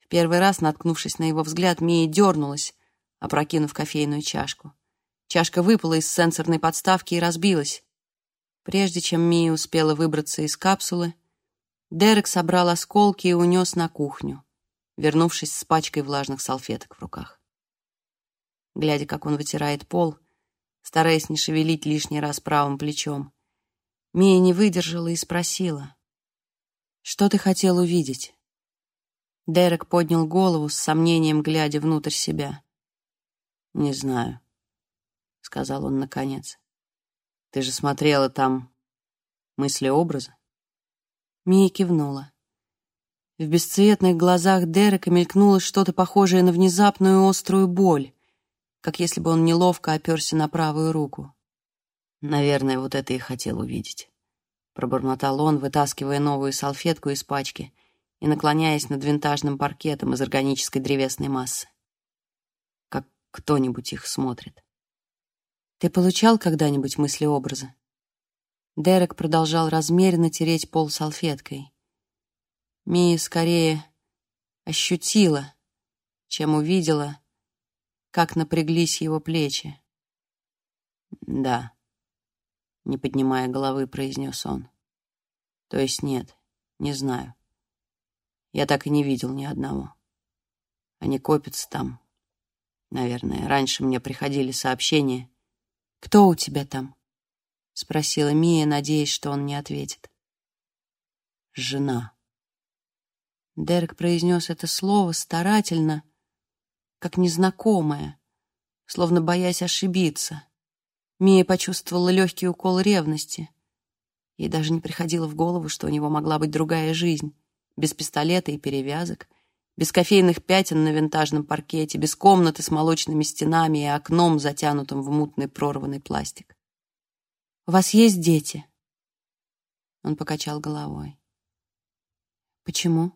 S2: В первый раз, наткнувшись на его взгляд, Мия дернулась, опрокинув кофейную чашку. Чашка выпала из сенсорной подставки и разбилась. Прежде чем Мия успела выбраться из капсулы, Дерек собрал осколки и унес на кухню, вернувшись с пачкой влажных салфеток в руках. Глядя, как он вытирает пол, стараясь не шевелить лишний раз правым плечом, Мия не выдержала и спросила, «Что ты хотел увидеть?» Дерек поднял голову с сомнением, глядя внутрь себя. «Не знаю», — сказал он наконец. «Ты же смотрела там мысли-образы?» Мия кивнула. В бесцветных глазах Дерека мелькнуло что-то похожее на внезапную острую боль, как если бы он неловко оперся на правую руку. Наверное, вот это и хотел увидеть. Пробормотал он, вытаскивая новую салфетку из пачки и наклоняясь над винтажным паркетом из органической древесной массы. Как кто-нибудь их смотрит. Ты получал когда-нибудь мысли-образы? Дерек продолжал размеренно тереть пол салфеткой. Мия скорее ощутила, чем увидела, как напряглись его плечи. Да не поднимая головы, произнес он. То есть нет, не знаю. Я так и не видел ни одного. Они копятся там. Наверное, раньше мне приходили сообщения. «Кто у тебя там?» — спросила Мия, надеясь, что он не ответит. «Жена». Дерек произнес это слово старательно, как незнакомое, словно боясь ошибиться. Мия почувствовала легкий укол ревности. Ей даже не приходило в голову, что у него могла быть другая жизнь, без пистолета и перевязок, без кофейных пятен на винтажном паркете, без комнаты с молочными стенами и окном, затянутым в мутный прорванный пластик. «У вас есть дети?» Он покачал головой. «Почему?»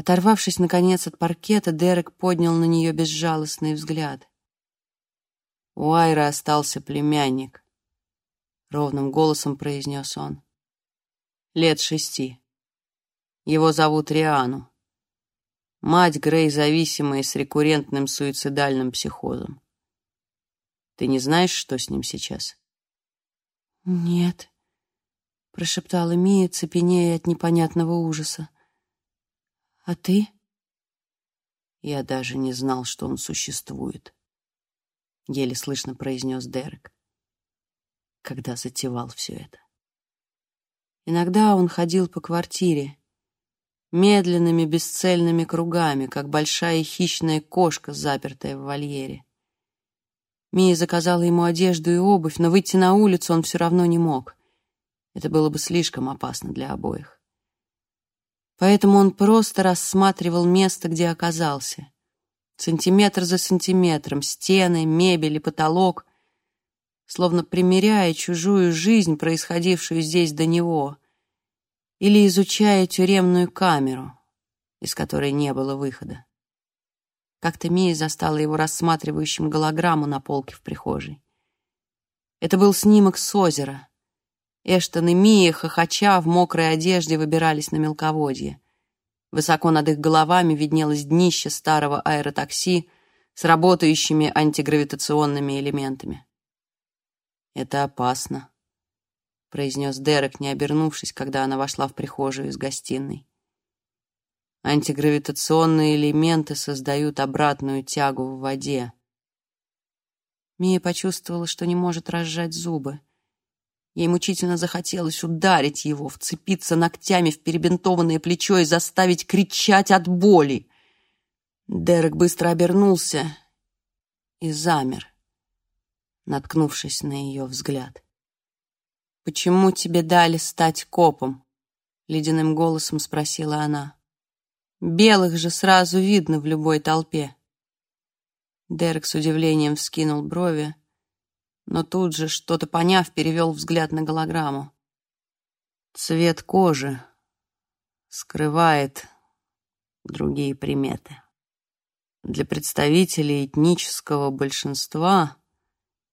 S2: Оторвавшись, наконец, от паркета, Дерек поднял на нее безжалостный взгляд. У Айры остался племянник, — ровным голосом произнес он. Лет шести. Его зовут Риану. Мать Грей зависимая с рекуррентным суицидальным психозом. Ты не знаешь, что с ним сейчас?
S1: Нет, — прошептала Мия, цепенея от непонятного ужаса. А ты?
S2: Я даже не знал, что он существует еле слышно произнес Дерек, когда затевал все это. Иногда он ходил по квартире, медленными бесцельными кругами, как большая хищная кошка, запертая в вольере. Мия заказала ему одежду и обувь, но выйти на улицу он все равно не мог. Это было бы слишком опасно для обоих. Поэтому он просто рассматривал место, где оказался сантиметр за сантиметром, стены, мебель и потолок, словно примеряя чужую жизнь, происходившую здесь до него, или изучая тюремную камеру, из которой не было выхода. Как-то Мия застала его рассматривающим голограмму на полке в прихожей. Это был снимок с озера. Эштон и Мия, хохоча, в мокрой одежде выбирались на мелководье. Высоко над их головами виднелось днище старого аэротакси с работающими антигравитационными элементами. «Это опасно», — произнес Дерек, не обернувшись, когда она вошла в прихожую из гостиной. «Антигравитационные элементы создают обратную тягу в воде». Мия почувствовала, что не может разжать зубы. Ей мучительно захотелось ударить его, вцепиться ногтями в перебинтованное плечо и заставить кричать от боли. Дерек быстро обернулся и замер, наткнувшись на ее взгляд. «Почему тебе дали стать копом?» — ледяным голосом спросила она. «Белых же сразу видно в любой толпе». Дерек с удивлением вскинул брови, но тут же, что-то поняв, перевел взгляд на голограмму. «Цвет кожи скрывает другие приметы. Для представителей этнического большинства,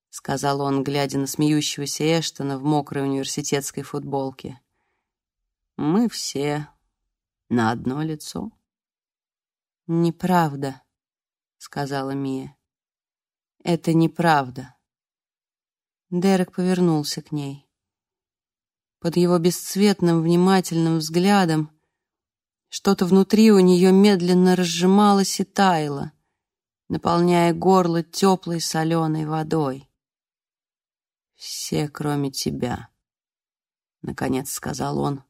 S2: сказал он, глядя на смеющегося Эштона в мокрой университетской футболке, мы все на одно лицо.
S1: «Неправда», — сказала Мия. «Это неправда». Дерек повернулся к ней. Под его бесцветным, внимательным взглядом что-то внутри у нее медленно разжималось и таяло, наполняя горло теплой соленой водой. «Все, кроме тебя», — наконец сказал он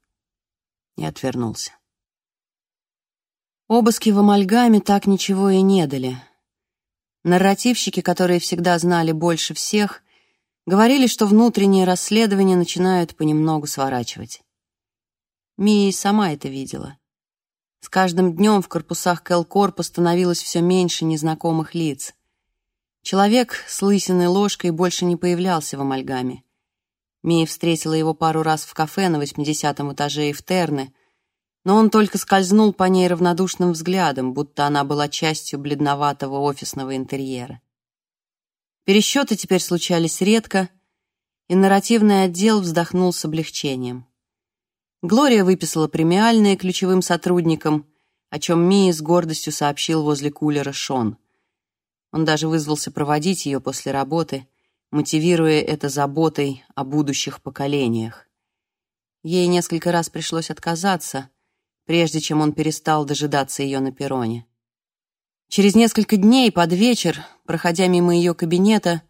S1: и отвернулся. Обыски в амальгаме так ничего и не дали. Нарративщики, которые всегда знали больше всех, говорили, что внутренние расследования начинают понемногу сворачивать. Мия и сама это видела. С каждым днем в корпусах Келкорпа становилось все меньше незнакомых лиц. Человек с лысиной ложкой больше не появлялся в амальгаме. Мия встретила его пару раз в кафе на 80-м этаже Эфтерны, но он только скользнул по ней равнодушным взглядом, будто она была частью бледноватого офисного интерьера. Пересчеты теперь случались редко, и нарративный отдел вздохнул с облегчением. Глория выписала премиальные ключевым сотрудникам, о чем Мии с гордостью сообщил возле кулера Шон. Он даже вызвался проводить ее после работы, мотивируя это заботой о будущих поколениях. Ей несколько раз пришлось отказаться, прежде чем он перестал дожидаться ее на перроне. Через несколько дней под вечер, проходя мимо ее кабинета,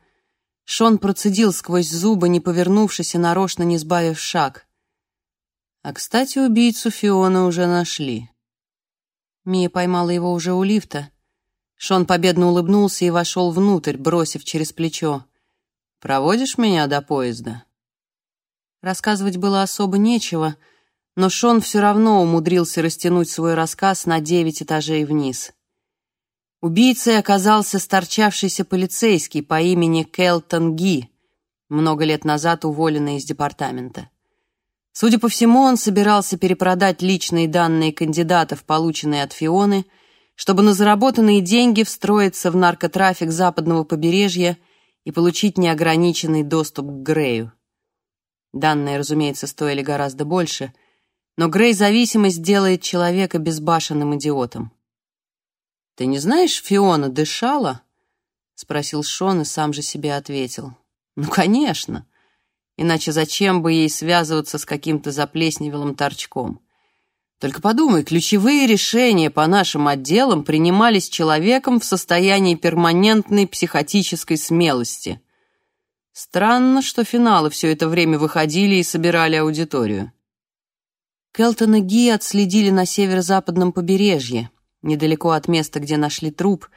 S1: Шон процедил сквозь зубы, не повернувшись и нарочно не сбавив шаг. А, кстати, убийцу Фиона уже нашли. Мия поймала его уже у лифта. Шон победно улыбнулся и вошел внутрь, бросив через плечо. «Проводишь меня до поезда?» Рассказывать было особо нечего — но Шон все равно умудрился растянуть свой рассказ на девять этажей вниз. Убийцей оказался сторчавшийся полицейский по имени Келтон Ги, много лет назад уволенный из департамента. Судя по всему, он собирался перепродать личные данные кандидатов, полученные от Фионы, чтобы на заработанные деньги встроиться в наркотрафик западного побережья и получить неограниченный доступ к Грею. Данные, разумеется, стоили гораздо больше — но Грей-зависимость делает человека безбашенным идиотом. «Ты не знаешь, Фиона дышала?» — спросил Шон и сам же себе ответил. «Ну, конечно. Иначе зачем бы ей связываться с каким-то заплесневелым торчком? Только подумай, ключевые решения по нашим отделам принимались человеком в состоянии перманентной психотической смелости. Странно, что финалы все это время выходили и собирали аудиторию. Келтон и Ги отследили на северо-западном побережье, недалеко от места, где нашли труп,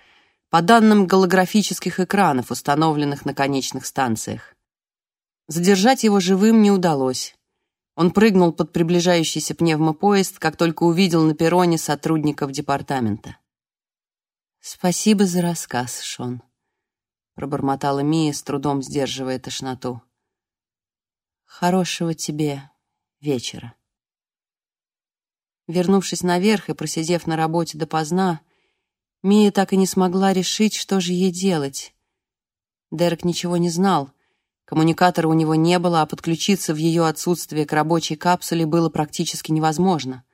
S1: по данным голографических экранов, установленных на конечных станциях. Задержать его живым не удалось. Он прыгнул под приближающийся пневмопоезд, как только увидел на перроне сотрудников департамента. «Спасибо за рассказ, Шон», — пробормотала Мия, с трудом сдерживая тошноту. «Хорошего тебе вечера». Вернувшись наверх и просидев на работе допоздна, Мия так и не смогла решить, что же ей делать. Дерек ничего не знал. Коммуникатора у него не было, а подключиться в ее отсутствие к рабочей капсуле было практически невозможно.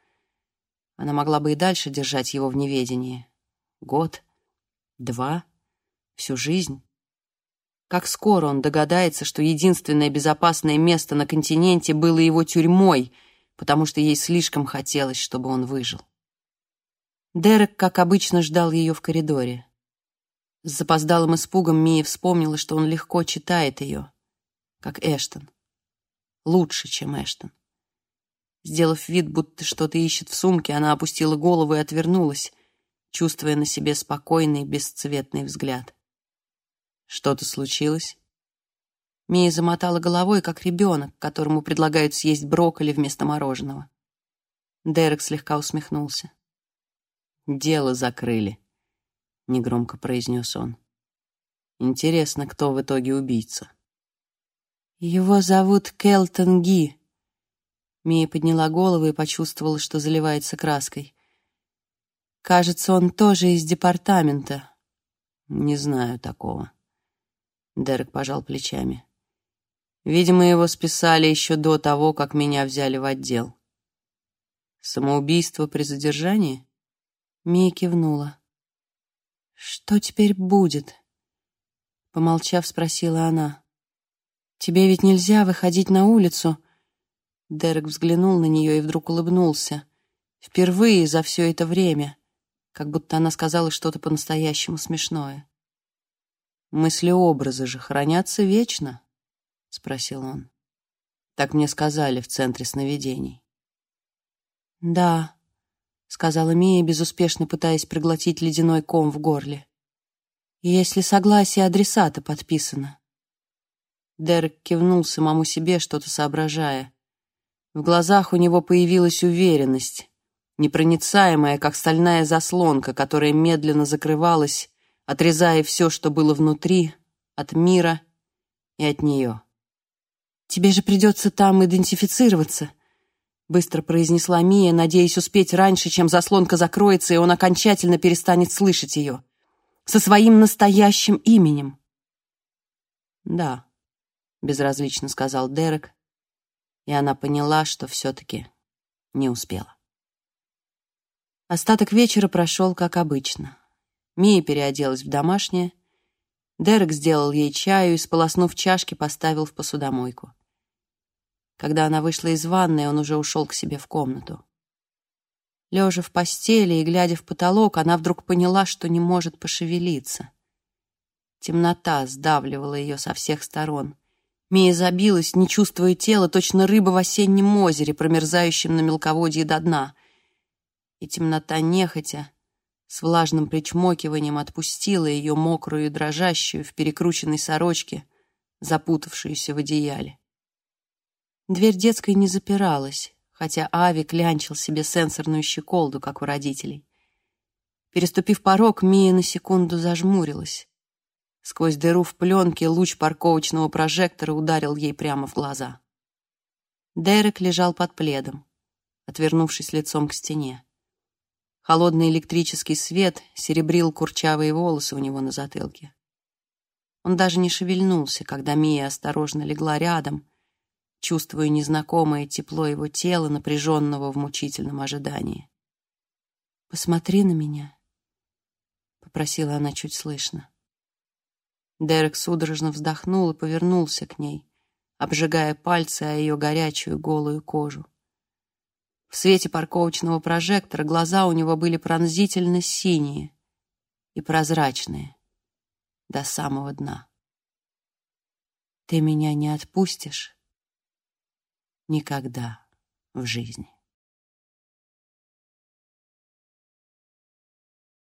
S1: Она могла бы и дальше держать его в неведении. Год, два, всю жизнь. Как скоро он догадается, что единственное безопасное место на континенте было его тюрьмой — потому что ей слишком хотелось, чтобы он выжил. Дерек, как обычно, ждал ее в коридоре. С запоздалым испугом Мия вспомнила, что он легко читает ее, как Эштон. Лучше, чем Эштон. Сделав вид, будто что-то ищет в сумке, она опустила голову и отвернулась, чувствуя на себе спокойный, бесцветный взгляд. Что-то случилось? Мия замотала головой, как ребенок, которому предлагают съесть брокколи вместо мороженого. Дерек слегка усмехнулся. «Дело закрыли», — негромко произнес он. «Интересно, кто в итоге убийца?» «Его зовут Келтон Ги», Мия подняла голову и почувствовала, что заливается краской. «Кажется, он тоже из департамента».
S2: «Не знаю такого». Дерек пожал плечами. «Видимо, его списали еще до того, как меня взяли в отдел». «Самоубийство при задержании?»
S1: Мия кивнула. «Что теперь будет?» Помолчав, спросила она. «Тебе ведь нельзя выходить на улицу». Дерек взглянул на нее и вдруг улыбнулся. Впервые за все это время, как будто она сказала что-то по-настоящему смешное.
S2: «Мысли-образы же хранятся вечно?» — спросил он. «Так мне сказали в центре сновидений».
S1: «Да», — сказала Мия, безуспешно пытаясь проглотить ледяной ком в горле. «Если согласие адресата подписано».
S2: Дерек кивнул самому себе, что-то соображая. В глазах у него появилась уверенность, непроницаемая, как стальная заслонка, которая медленно закрывалась, отрезая все, что было внутри, от мира и от нее.
S1: «Тебе же придется там идентифицироваться», — быстро произнесла Мия, надеясь успеть раньше, чем заслонка закроется, и он окончательно перестанет слышать ее. «Со своим настоящим именем».
S2: «Да», — безразлично сказал Дерек, и она поняла, что все-таки не успела.
S1: Остаток вечера прошел как обычно. Мия переоделась в домашнее. Дерек сделал ей чаю и, сполоснув чашки, поставил в посудомойку. Когда она вышла из ванной, он уже ушел к себе в комнату. Лежа в постели и глядя в потолок, она вдруг поняла, что не может пошевелиться. Темнота сдавливала ее со всех сторон. Мия забилась, не чувствуя тела, точно рыба в осеннем озере, промерзающем на мелководье до дна. И темнота нехотя, с влажным причмокиванием отпустила ее мокрую и дрожащую в перекрученной сорочке, запутавшуюся в одеяле. Дверь детской не запиралась, хотя Ави клянчил себе сенсорную щеколду, как у родителей. Переступив порог, Мия на секунду зажмурилась. Сквозь дыру в пленке луч парковочного прожектора ударил ей прямо в глаза. Дерек лежал под пледом, отвернувшись лицом к стене. Холодный электрический свет серебрил курчавые волосы у него на затылке. Он даже не шевельнулся, когда Мия осторожно легла рядом, чувствуя незнакомое тепло его тела, напряженного в мучительном ожидании. «Посмотри на меня», — попросила она чуть слышно. Дерек судорожно вздохнул и повернулся к ней, обжигая пальцы о ее горячую голую кожу. В свете парковочного прожектора глаза у него были пронзительно синие и прозрачные до самого дна. «Ты меня не отпустишь?» никогда в жизни.